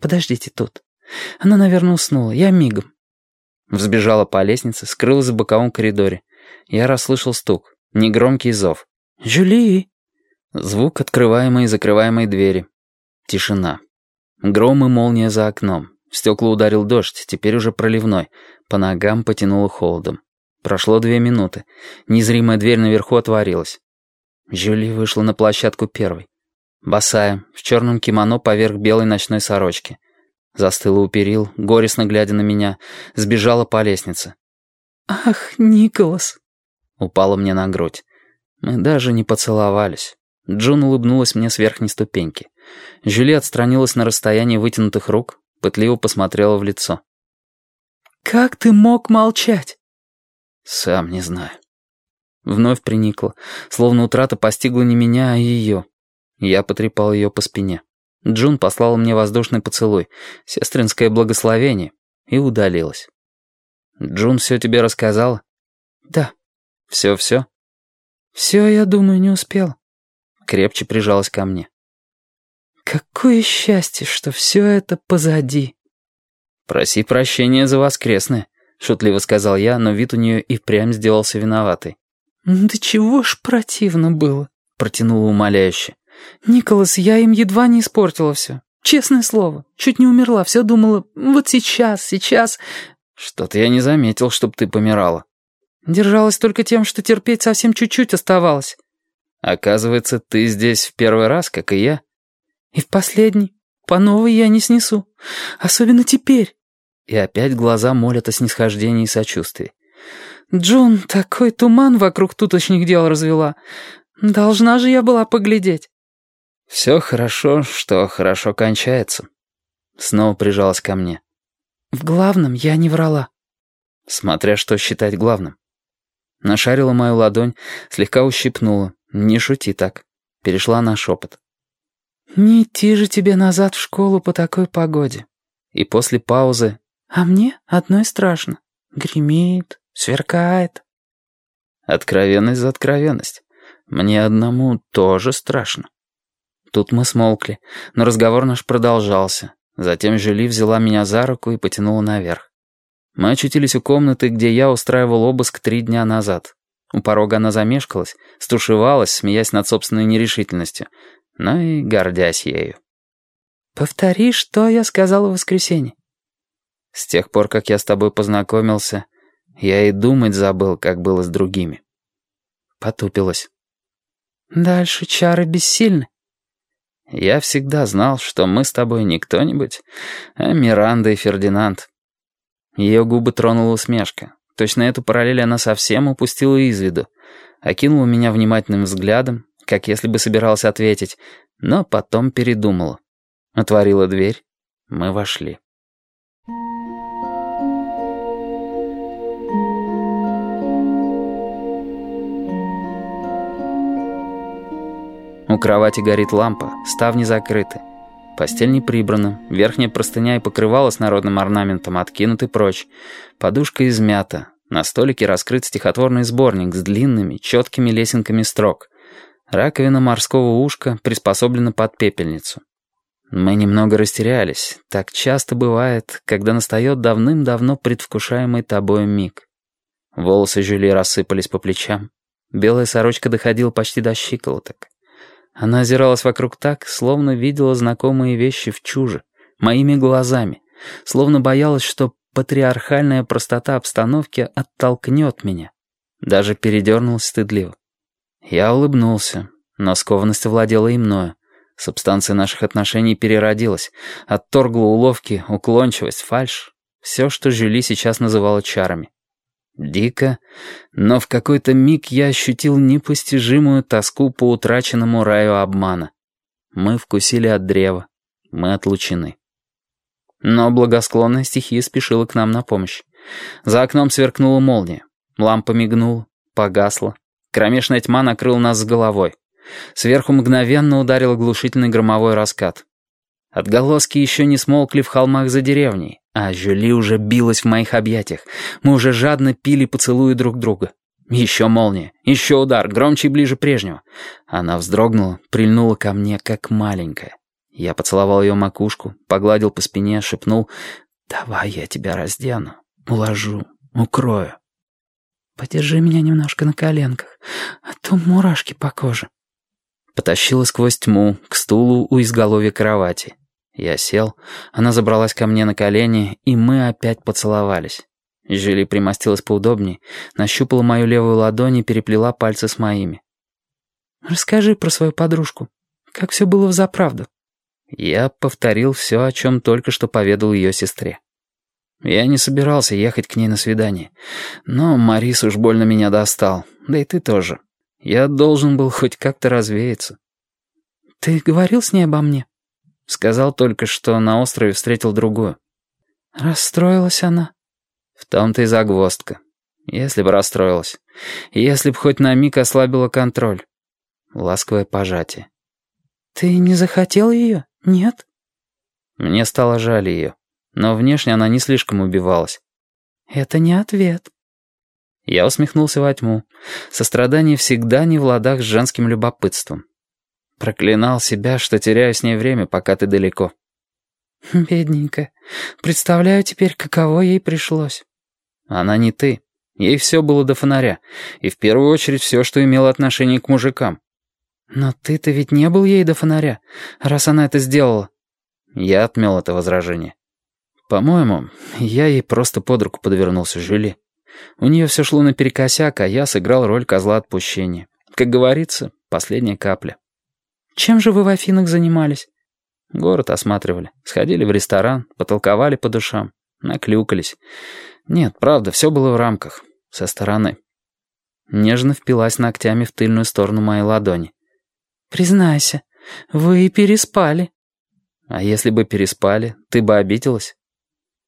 Подождите тут. Она, наверное, уснула. Я мигом». Взбежала по лестнице, скрылась в боковом коридоре. Я расслышал стук, негромкий зов. «Жюли!» Звук открываемой и закрываемой двери. Тишина. Гром и молния за окном. В стекла ударил дождь, теперь уже проливной. По ногам потянуло холодом. Прошло две минуты. Незримая дверь наверху отворилась. Жюли вышла на площадку первой. Босая, в черном кимоно поверх белой ночной сорочки. Застыла у перил, горестно глядя на меня, сбежала по лестнице. «Ах, Николас!» Упала мне на грудь. Мы даже не поцеловались. Джун улыбнулась мне с верхней ступеньки. Жюли отстранилась на расстоянии вытянутых рук, пытливо посмотрела в лицо. «Как ты мог молчать?» «Сам не знаю». Вновь приникла, словно утрата постигла не меня, а ее. Я потрепал ее по спине. Джун послала мне воздушный поцелуй, сестринское благословение, и удалилась. «Джун все тебе рассказала?» «Да». «Все-все?» «Все, я думаю, не успела». Крепче прижалась ко мне. «Какое счастье, что все это позади!» «Проси прощения за воскресное», — шутливо сказал я, но вид у нее и прям сделался виноватый. «Да чего ж противно было», — протянула умоляюще. «Николас, я им едва не испортила все. Честное слово, чуть не умерла, все думала, вот сейчас, сейчас...» «Что-то я не заметил, чтоб ты помирала». «Держалась только тем, что терпеть совсем чуть-чуть оставалось». «Оказывается, ты здесь в первый раз, как и я». «И в последний. По новой я не снесу. Особенно теперь». И опять глаза молят о снисхождении и сочувствии. «Джун, такой туман вокруг туточних дел развела. Должна же я была поглядеть». «Все хорошо, что хорошо кончается». Снова прижалась ко мне. «В главном я не врала». Смотря что считать главным. Нашарила мою ладонь, слегка ущипнула. «Не шути так». Перешла на шепот. «Не идти же тебе назад в школу по такой погоде». И после паузы «А мне одной страшно. Гремит, сверкает». Откровенность за откровенность. Мне одному тоже страшно. Тут мы смолкли, но разговор наш продолжался. Затем Жюли взяла меня за руку и потянула наверх. Мы очутились у комнаты, где я устраивал обыск три дня назад. У порога она замешкалась, стушевалась, смеясь над собственной нерешительностью, но и гордясь ею. «Повтори, что я сказала в воскресенье». «С тех пор, как я с тобой познакомился, я и думать забыл, как было с другими». Потупилась. «Дальше чары бессильны». Я всегда знал, что мы с тобой не кто-нибудь, а Миранда и Фердинанд. Ее губы тронула усмешка. Точно эту параллель она совсем упустила из виду. Окинула меня внимательным взглядом, как если бы собиралась ответить, но потом передумала. Отворила дверь. Мы вошли. У кровати горит лампа, ставни закрыты. Постель не прибрана, верхняя простыня и покрывало с народным орнаментом откинуты прочь. Подушка измята. На столике раскрыт стихотворный сборник с длинными, четкими лесенками строк. Раковина морского ушка приспособлена под пепельницу. Мы немного растерялись. Так часто бывает, когда настает давным-давно предвкушаемый тобой миг. Волосы Жюли рассыпались по плечам. Белая сорочка доходила почти до щиколоток. Она озиралась вокруг так, словно видела знакомые вещи в чуже, моими глазами, словно боялась, что патриархальная простота обстановки оттолкнет меня. Даже передернулась стыдливо. Я улыбнулся, но скованность овладела и мною. Субстанция наших отношений переродилась, отторгла уловки, уклончивость, фальшь. Все, что Жюли сейчас называла чарами. Дико, но в какой-то миг я ощутил непостижимую тоску по утраченному раю обмана. Мы вкусили от древа, мы отлучены. Но благосклонная стихия спешила к нам на помощь. За окном сверкнула молния. Лампа мигнула, погасла. Кромешная тьма накрыла нас с головой. Сверху мгновенно ударил оглушительный громовой раскат. Отголоски еще не смолкли в холмах за деревней, а Жюли уже билась в моих объятиях. Мы уже жадно пили поцелуи друг друга. Еще молния, еще удар, громче и ближе прежнего. Она вздрогнула, прильнула ко мне, как маленькая. Я поцеловал ее макушку, погладил по спине, шепнул «Давай я тебя раздену, уложу, укрою». «Подержи меня немножко на коленках, а то мурашки по коже». Потащила сквозь тьму к стулу у изголовья кровати. Я сел, она забралась ко мне на колени, и мы опять поцеловались. Жюли примостилась поудобнее, нащупала мою левую ладонь и переплела пальцы с моими. «Расскажи про свою подружку. Как все было взаправду?» Я повторил все, о чем только что поведал ее сестре. Я не собирался ехать к ней на свидание. Но Марис уж больно меня достал, да и ты тоже. Я должен был хоть как-то развеяться. «Ты говорил с ней обо мне?» Сказал только, что на острове встретил другую. «Расстроилась она?» В том-то и загвоздка. Если бы расстроилась. Если бы хоть на миг ослабила контроль. Ласковое пожатие. «Ты не захотел ее? Нет?» Мне стало жаль ее, но внешне она не слишком убивалась. «Это не ответ». Я усмехнулся во тьму. Сострадание всегда не в ладах с женским любопытством. Проклинал себя, что теряю с ней время, пока ты далеко. «Бедненькая. Представляю теперь, каково ей пришлось». «Она не ты. Ей все было до фонаря. И в первую очередь все, что имело отношение к мужикам. «Но ты-то ведь не был ей до фонаря, раз она это сделала». Я отмел это возражение. «По-моему, я ей просто под руку подвернулся, Жюли. У нее все шло наперекосяк, а я сыграл роль козла отпущения. Как говорится, последняя капля». «Чем же вы в Афинах занимались?» Город осматривали, сходили в ресторан, потолковали по душам, наклюкались. Нет, правда, все было в рамках, со стороны. Нежно впилась ногтями в тыльную сторону моей ладони. «Признайся, вы переспали». «А если бы переспали, ты бы обиделась?»